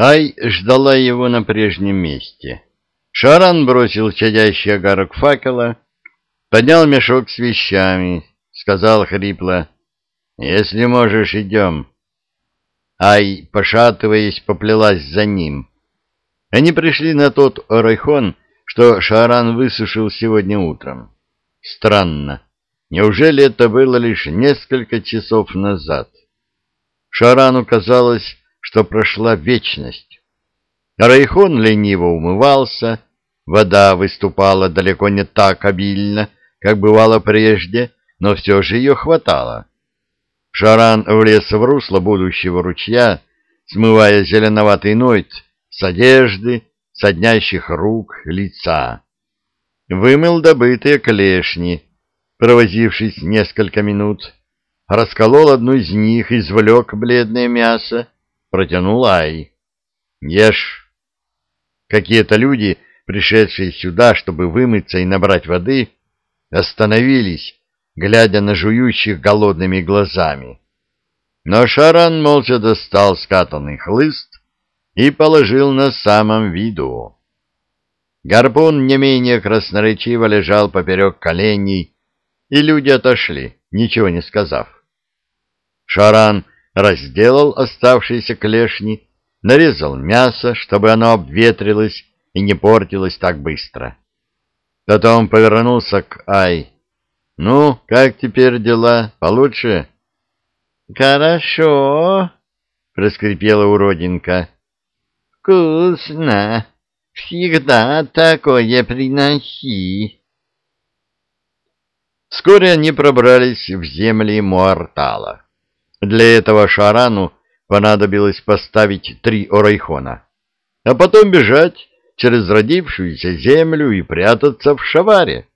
Ай ждала его на прежнем месте. Шаран бросил чадящий огарок факела, поднял мешок с вещами, сказал хрипло, «Если можешь, идем». Ай, пошатываясь, поплелась за ним. Они пришли на тот орайхон, что Шаран высушил сегодня утром. Странно. Неужели это было лишь несколько часов назад? Шарану казалось, что прошла вечность. Райхон лениво умывался, вода выступала далеко не так обильно, как бывало прежде, но все же ее хватало. Шаран влез в русло будущего ручья, смывая зеленоватый нойт с одежды, соднящих рук, лица. Вымыл добытые клешни, провозившись несколько минут, расколол одну из них, извлек бледное мясо, протянул Ай. «Ешь!» Какие-то люди, пришедшие сюда, чтобы вымыться и набрать воды, остановились, глядя на жующих голодными глазами. Но Шаран молча достал скатанный хлыст и положил на самом виду. Гарпун не менее красноречиво лежал поперек коленей, и люди отошли, ничего не сказав. Шаран разделал оставшиеся клешни, нарезал мясо, чтобы оно обветрилось и не портилось так быстро. Потом повернулся к Ай. «Ну, как теперь дела? Получше?» «Хорошо», — проскрипела уродинка. «Вкусно! Всегда такое приноси!» Вскоре они пробрались в земли Муартала. Для этого Шарану понадобилось поставить три орайхона, а потом бежать через родившуюся землю и прятаться в шаваре.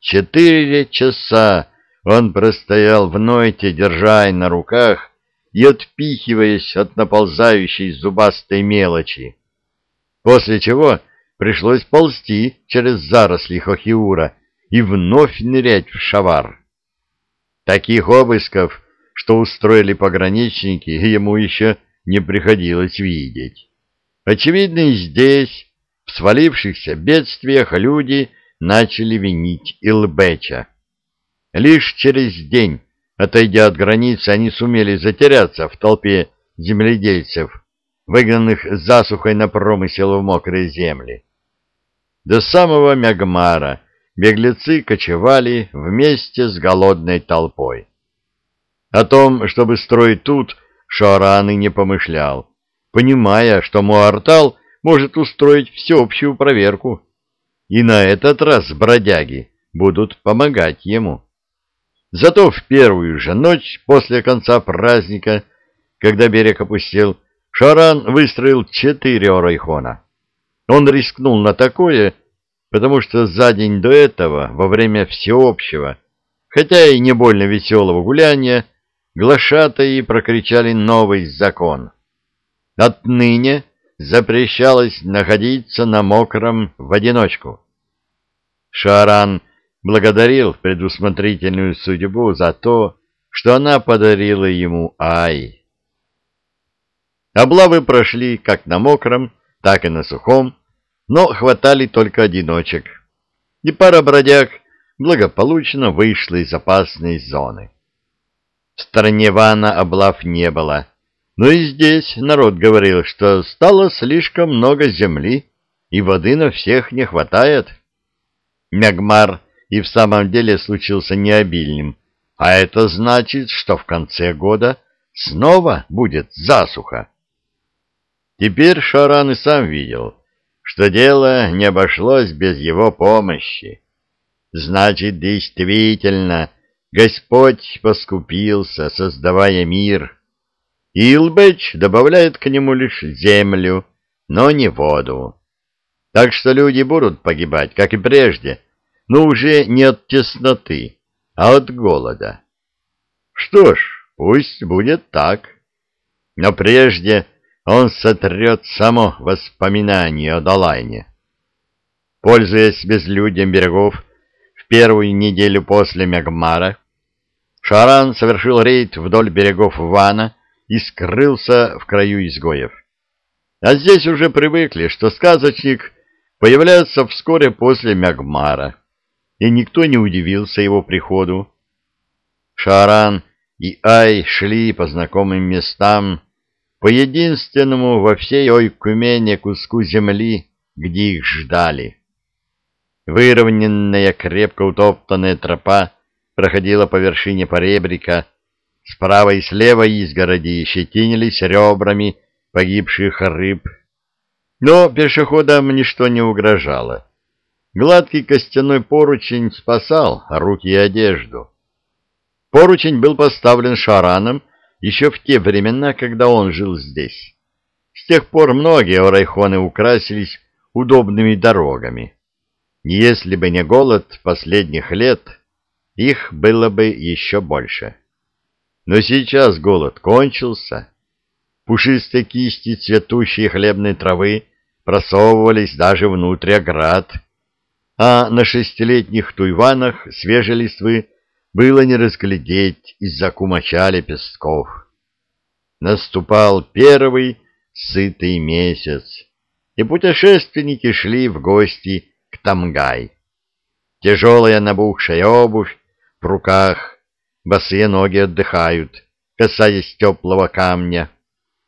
Четыре часа он простоял в нойте, держа на руках и отпихиваясь от наползающей зубастой мелочи, после чего пришлось ползти через заросли Хохиура и вновь нырять в шавар. Таких обысков что устроили пограничники, ему еще не приходилось видеть. Очевидно, и здесь, в свалившихся бедствиях, люди начали винить Илбеча. Лишь через день, отойдя от границы, они сумели затеряться в толпе земледельцев, выгнанных засухой на промысел в мокрые земли. До самого Мягмара беглецы кочевали вместе с голодной толпой. О том, чтобы строить тут, Шаран и не помышлял, понимая, что Муартал может устроить всеобщую проверку. И на этот раз бродяги будут помогать ему. Зато в первую же ночь после конца праздника, когда берег опустел, Шаран выстроил четыре орайхона. Он рискнул на такое, потому что за день до этого, во время всеобщего, хотя и не больно веселого гуляния, глашатаи прокричали новый закон. Отныне запрещалось находиться на мокром в одиночку. Шаран благодарил предусмотрительную судьбу за то, что она подарила ему Ай. Облавы прошли как на мокром, так и на сухом, но хватали только одиночек, и пара бродяг благополучно вышла из опасной зоны. В стороне Вана облав не было. Но и здесь народ говорил, что стало слишком много земли, и воды на всех не хватает. Мягмар и в самом деле случился необильным, а это значит, что в конце года снова будет засуха. Теперь Шаран и сам видел, что дело не обошлось без его помощи. Значит, действительно, Господь поскупился, создавая мир. Илбэч добавляет к нему лишь землю, но не воду. Так что люди будут погибать, как и прежде, но уже не от тесноты, а от голода. Что ж, пусть будет так. Но прежде он сотрет само воспоминание о Далайне. Пользуясь безлюдьем берегов, первую неделю после Мегмара Шаран совершил рейд вдоль берегов Вана и скрылся в краю изгоев. А здесь уже привыкли, что сказочник появляется вскоре после Мягмара, и никто не удивился его приходу. Шаран и Ай шли по знакомым местам, по единственному во всей Ойкумене куску земли, где их ждали. Выровненная, крепко утоптанная тропа проходила по вершине поребрика, справа и слева изгороди щетинились ребрами погибших рыб. Но пешеходам ничто не угрожало. Гладкий костяной поручень спасал руки и одежду. Поручень был поставлен шараном еще в те времена, когда он жил здесь. С тех пор многие орайхоны украсились удобными дорогами. Если бы не голод последних лет, их было бы еще больше. Но сейчас голод кончился. Пушистые кисти цветущей хлебной травы просовывались даже внутрь оград, а на шестилетних туйванах свежей листвы было не разглядеть из-за кумача лепестков. Наступал первый сытый месяц, и путешественники шли в гости Тамгай. Тяжелая набухшая обувь в руках, босые ноги отдыхают, касаясь теплого камня,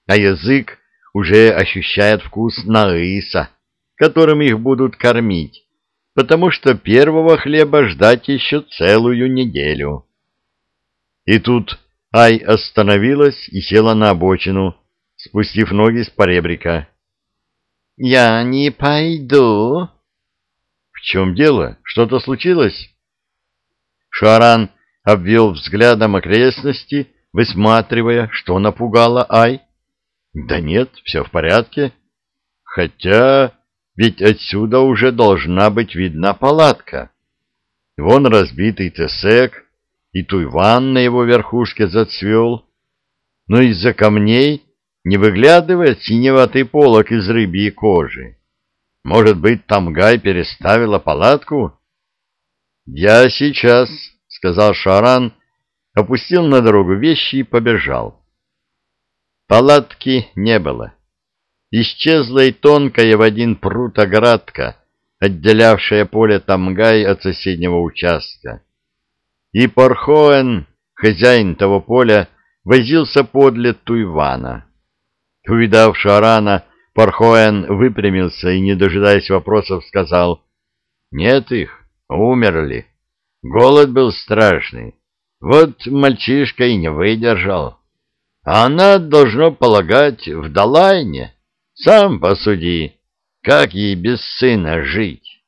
а язык уже ощущает вкус наыса, которым их будут кормить, потому что первого хлеба ждать еще целую неделю. И тут Ай остановилась и села на обочину, спустив ноги с поребрика. — Я не пойду. — В чем дело? Что-то случилось? Шаран обвел взглядом окрестности, высматривая, что напугало Ай. Да нет, все в порядке. Хотя, ведь отсюда уже должна быть видна палатка. Вон разбитый тесек, и туйван на его верхушке зацвел. Но из-за камней не выглядывает синеватый полок из рыбьей кожи. Может быть, Тамгай переставила палатку? «Я сейчас», — сказал Шаран, опустил на дорогу вещи и побежал. Палатки не было. Исчезла и тонкая в один прут оградка, отделявшая поле Тамгай от соседнего участка. И Порхоэн, хозяин того поля, возился подле Туйвана. Увидав Шарана, Порхоэн выпрямился и, не дожидаясь вопросов, сказал, «Нет их, умерли. Голод был страшный. Вот мальчишка и не выдержал». А она, должно полагать, в Далайне. Сам посуди, как ей без сына жить.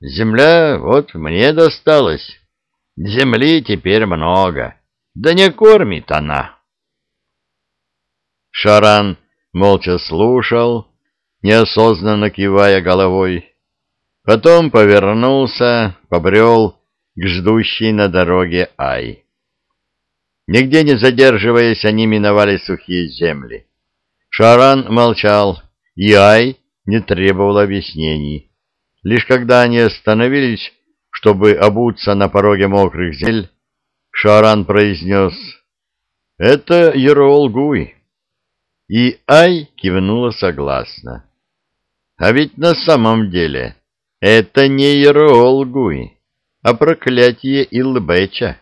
Земля вот мне досталась. Земли теперь много, да не кормит она. Шаран молча слушал, неосознанно кивая головой. Потом повернулся, побрел к ждущей на дороге Ай. Нигде не задерживаясь, они миновали сухие земли. Шаран молчал, и Ай не требовал объяснений. Лишь когда они остановились, чтобы обуться на пороге мокрых земель, Шаран произнес «Это Ерол-Гуй». И Ай кивнула согласно. А ведь на самом деле это не Ерол-Гуй, а проклятие Илбеча.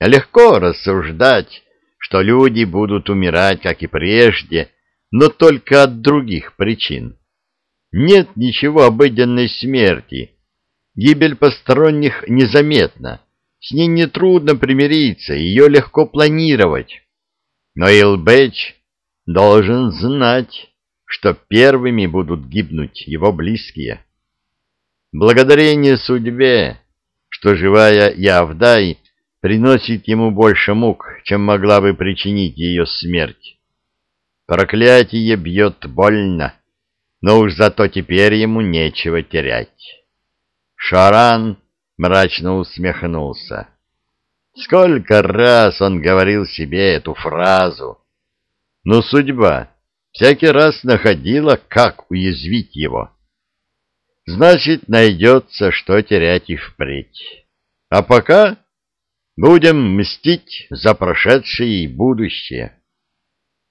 Легко рассуждать, что люди будут умирать, как и прежде, но только от других причин. Нет ничего обыденной смерти. Гибель посторонних незаметна. С ней нетрудно примириться, ее легко планировать. Но Илбэч должен знать, что первыми будут гибнуть его близкие. Благодарение судьбе, что живая Явдай приносит ему больше мук, чем могла бы причинить ее смерть. Проклятие бьет больно, но уж зато теперь ему нечего терять. Шаран мрачно усмехнулся. Сколько раз он говорил себе эту фразу, но судьба всякий раз находила, как уязвить его. Значит, найдется, что терять и впредь. А пока Будем мстить за прошедшее и будущее.